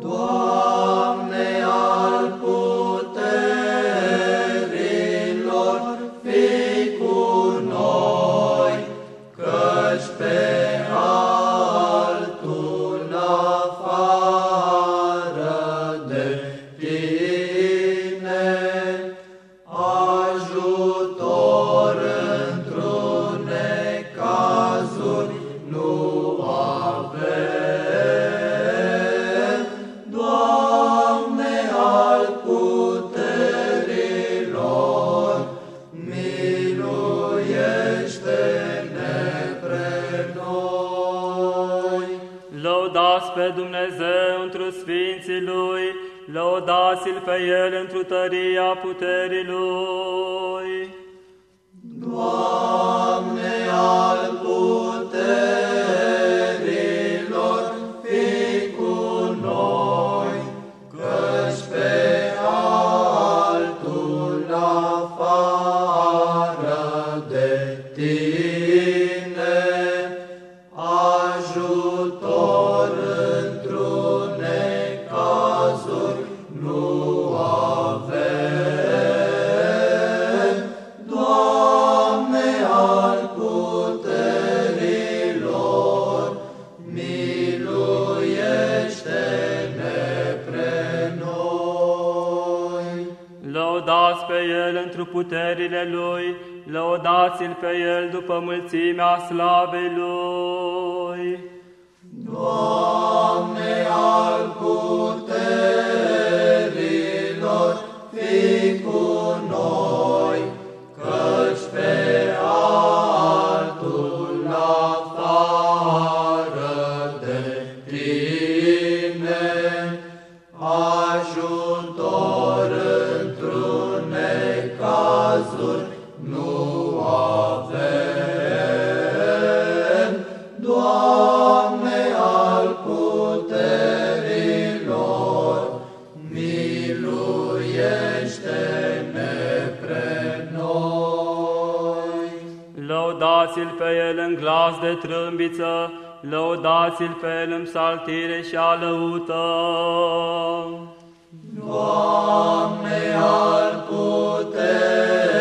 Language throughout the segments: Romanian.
pe Sfinții Lui, lăudați-L pe El întru tăria puterii Lui. Doamne al Lăudați pe El întru puterile Lui, lăudați-L pe El după mulțimea slavei Lui. Miluiește-ne pre noi. Lăudați-L pe El în glas de trâmbiță, lăudați-L pe El în psaltire și alăută. Doamne al puterilor,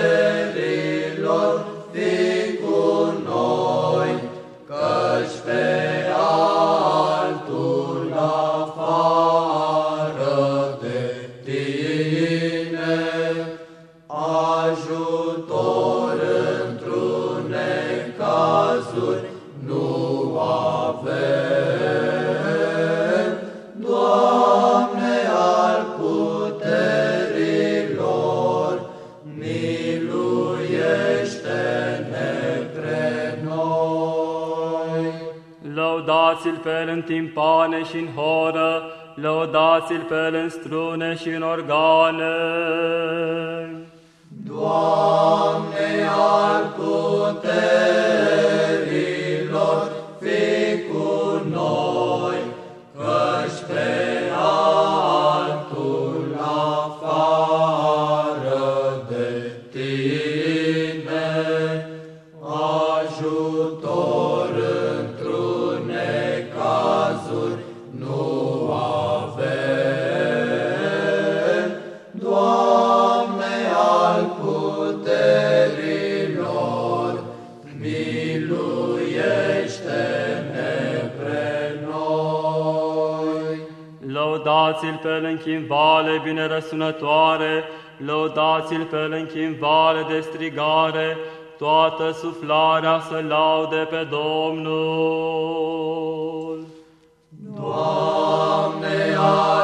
nu avem. Doamne al puterilor, miluiește-ne pre noi. Lăudați-L pe El în timpane și în horă, lăudați-L pe El în strune și în organe. Doamne al puterilor, lăudați-l pe el în vale bine răsunătoare, lăudați-l pe el în vale de strigare, toată suflarea să laude pe Domnul. Doamne, ai